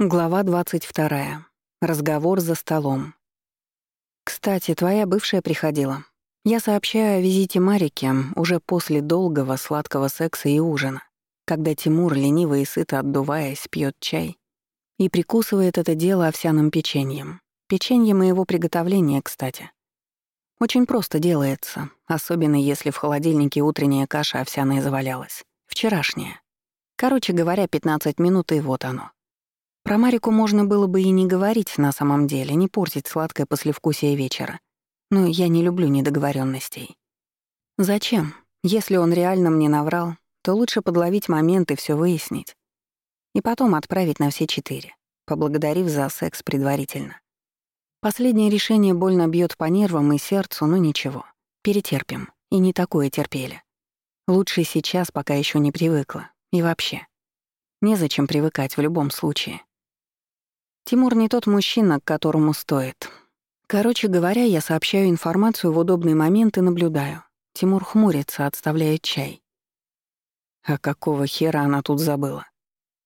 Глава 22. Разговор за столом. «Кстати, твоя бывшая приходила. Я сообщаю о визите Марики уже после долгого сладкого секса и ужина, когда Тимур, лениво и сыто отдуваясь, пьет чай и прикусывает это дело овсяным печеньем. Печенье моего приготовления, кстати. Очень просто делается, особенно если в холодильнике утренняя каша овсяная завалялась. Вчерашняя. Короче говоря, 15 минут, и вот оно. Про Марику можно было бы и не говорить на самом деле, не портить сладкое послевкусие вечера. Но я не люблю недоговоренностей. Зачем? Если он реально мне наврал, то лучше подловить момент и все выяснить. И потом отправить на все четыре, поблагодарив за секс предварительно. Последнее решение больно бьет по нервам и сердцу, но ничего. Перетерпим. И не такое терпели. Лучше сейчас, пока еще не привыкла. И вообще. Незачем привыкать в любом случае. Тимур не тот мужчина, к которому стоит. Короче говоря, я сообщаю информацию в удобный момент и наблюдаю. Тимур хмурится, отставляет чай. А какого хера она тут забыла?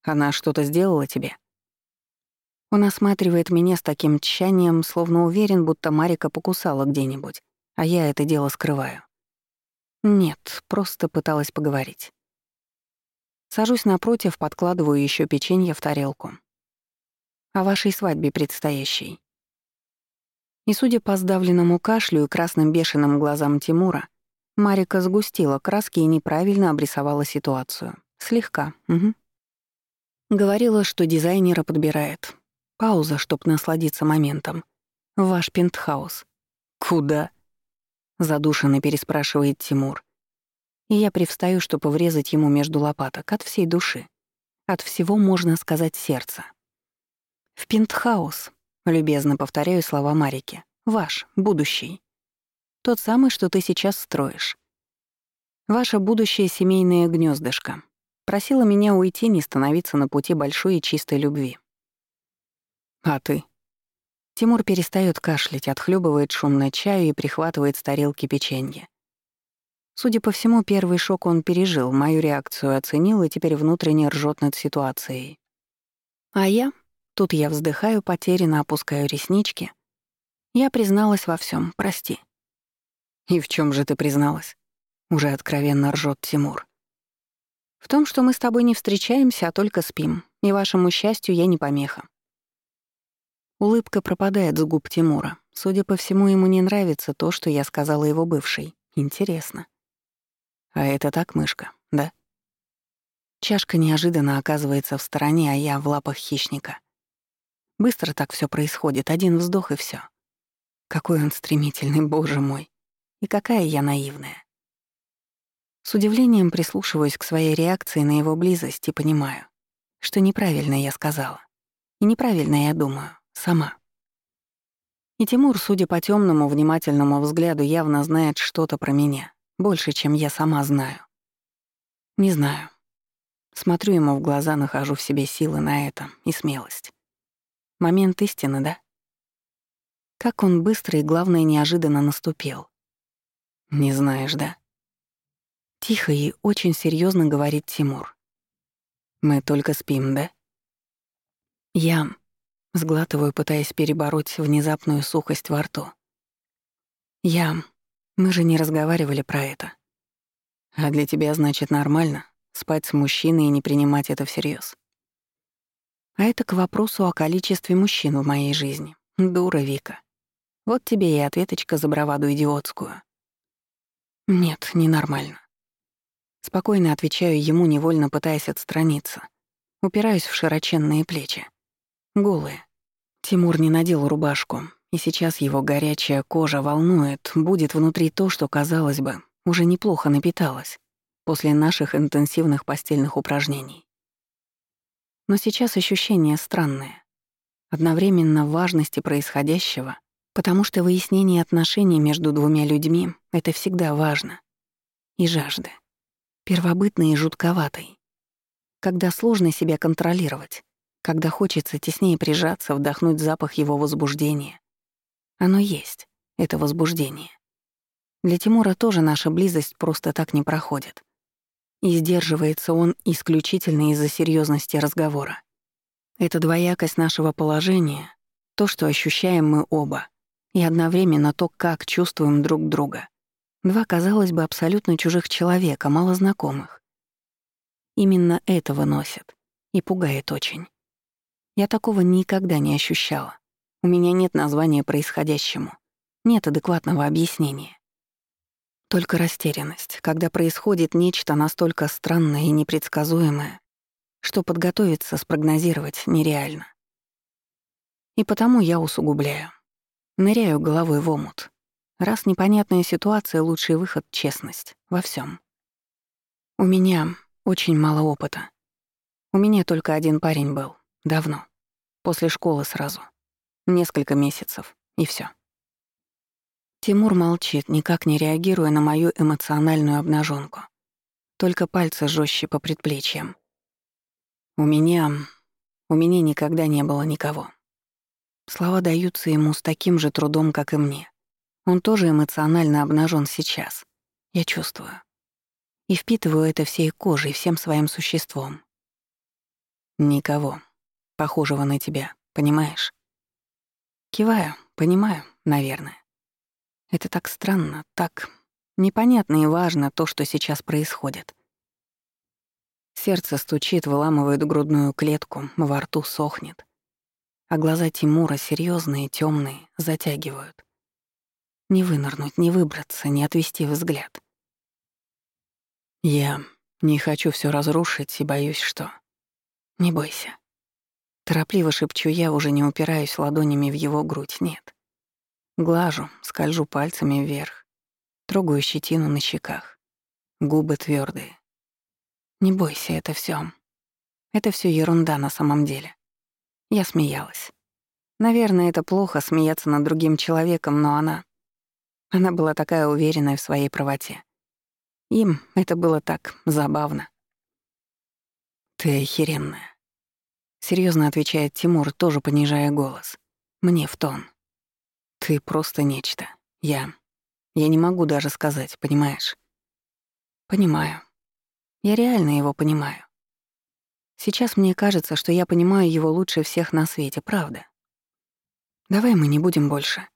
Она что-то сделала тебе? Он осматривает меня с таким тщанием, словно уверен, будто Марика покусала где-нибудь, а я это дело скрываю. Нет, просто пыталась поговорить. Сажусь напротив, подкладываю еще печенье в тарелку о вашей свадьбе предстоящей. И судя по сдавленному кашлю и красным бешеным глазам Тимура, Марика сгустила краски и неправильно обрисовала ситуацию. Слегка, угу. Говорила, что дизайнера подбирает. Пауза, чтоб насладиться моментом. Ваш пентхаус. Куда? Задушенно переспрашивает Тимур. И я привстаю, чтобы врезать ему между лопаток от всей души. От всего, можно сказать, сердца. «В пентхаус», — любезно повторяю слова Марики. «Ваш, будущий. Тот самый, что ты сейчас строишь. Ваше будущее семейное гнездышко. Просила меня уйти, не становиться на пути большой и чистой любви. А ты? Тимур перестает кашлять, отхлебывает шумно чаю и прихватывает с тарелки печенье. Судя по всему, первый шок он пережил, мою реакцию оценил и теперь внутренне ржет над ситуацией. А я Тут я вздыхаю, потерянно опускаю реснички. Я призналась во всем, прости. И в чем же ты призналась? Уже откровенно ржет Тимур. В том, что мы с тобой не встречаемся, а только спим, и вашему счастью я не помеха. Улыбка пропадает с губ Тимура. Судя по всему, ему не нравится то, что я сказала его бывшей. Интересно. А это так, мышка, да? Чашка неожиданно оказывается в стороне, а я в лапах хищника. Быстро так все происходит, один вздох и все. Какой он стремительный, боже мой. И какая я наивная. С удивлением прислушиваюсь к своей реакции на его близость и понимаю, что неправильно я сказала. И неправильно я думаю, сама. И Тимур, судя по темному внимательному взгляду, явно знает что-то про меня, больше, чем я сама знаю. Не знаю. Смотрю ему в глаза, нахожу в себе силы на это и смелость. Момент истины, да? Как он быстро и, главное, неожиданно наступил. Не знаешь, да? Тихо и очень серьезно говорит Тимур. Мы только спим, да? Я сглатываю, пытаясь перебороть внезапную сухость во рту. Я... Мы же не разговаривали про это. А для тебя, значит, нормально спать с мужчиной и не принимать это всерьез. А это к вопросу о количестве мужчин в моей жизни. Дура, Вика. Вот тебе и ответочка за браваду идиотскую. Нет, ненормально. Спокойно отвечаю ему, невольно пытаясь отстраниться. Упираюсь в широченные плечи. Голые. Тимур не надел рубашку, и сейчас его горячая кожа волнует, будет внутри то, что, казалось бы, уже неплохо напиталось после наших интенсивных постельных упражнений. Но сейчас ощущение странное. Одновременно важности происходящего, потому что выяснение отношений между двумя людьми — это всегда важно. И жажды. Первобытной и жутковатой. Когда сложно себя контролировать, когда хочется теснее прижаться, вдохнуть запах его возбуждения. Оно есть, это возбуждение. Для Тимура тоже наша близость просто так не проходит. И сдерживается он исключительно из-за серьезности разговора. Это двоякость нашего положения, то, что ощущаем мы оба, и одновременно то, как чувствуем друг друга. Два, казалось бы, абсолютно чужих человека, мало знакомых. Именно это выносит и пугает очень. Я такого никогда не ощущала. У меня нет названия происходящему, нет адекватного объяснения. Только растерянность, когда происходит нечто настолько странное и непредсказуемое, что подготовиться, спрогнозировать нереально. И потому я усугубляю. Ныряю головой в омут. Раз непонятная ситуация, лучший выход — честность. Во всем. У меня очень мало опыта. У меня только один парень был. Давно. После школы сразу. Несколько месяцев. И все. Тимур молчит, никак не реагируя на мою эмоциональную обнаженку. Только пальцы жестче по предплечьям. У меня... У меня никогда не было никого. Слова даются ему с таким же трудом, как и мне. Он тоже эмоционально обнажен сейчас. Я чувствую. И впитываю это всей кожей, всем своим существом. Никого, похожего на тебя, понимаешь? Киваю, понимаю, наверное. Это так странно, так непонятно и важно то, что сейчас происходит. Сердце стучит, выламывает грудную клетку, во рту сохнет а глаза Тимура серьезные, темные, затягивают. Не вынырнуть, не выбраться, не отвести взгляд. Я не хочу все разрушить и боюсь, что... Не бойся. Торопливо шепчу я, уже не упираюсь ладонями в его грудь, нет. Глажу, скольжу пальцами вверх, трогаю щетину на щеках, губы твердые. Не бойся, это все. Это все ерунда на самом деле. Я смеялась. Наверное, это плохо смеяться над другим человеком, но она... Она была такая уверенная в своей правоте. Им это было так забавно. «Ты охеренная», — серьезно отвечает Тимур, тоже понижая голос. Мне в тон. «Ты просто нечто. Я... Я не могу даже сказать, понимаешь?» «Понимаю. Я реально его понимаю. Сейчас мне кажется, что я понимаю его лучше всех на свете, правда. Давай мы не будем больше.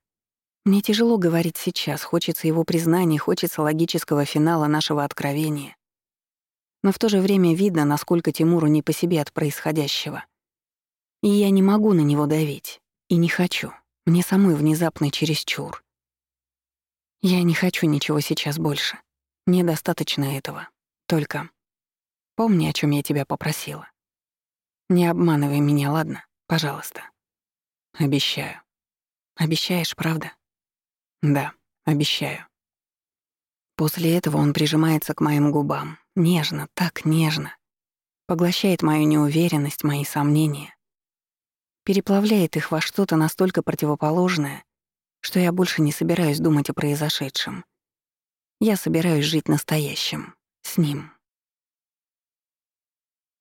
Мне тяжело говорить сейчас, хочется его признаний, хочется логического финала нашего откровения. Но в то же время видно, насколько Тимуру не по себе от происходящего. И я не могу на него давить. И не хочу. Мне самой внезапно чересчур. Я не хочу ничего сейчас больше. Мне достаточно этого. Только помни, о чем я тебя попросила. Не обманывай меня, ладно? Пожалуйста. Обещаю. Обещаешь, правда? Да, обещаю. После этого он прижимается к моим губам. Нежно, так нежно. Поглощает мою неуверенность, мои сомнения. Переплавляет их во что-то настолько противоположное, что я больше не собираюсь думать о произошедшем. Я собираюсь жить настоящим. С ним.